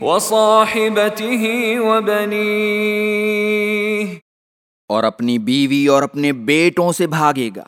وصاحبته وبنيه اور اپنی بیوی اور اپنے بیٹوں سے بھاگے گا۔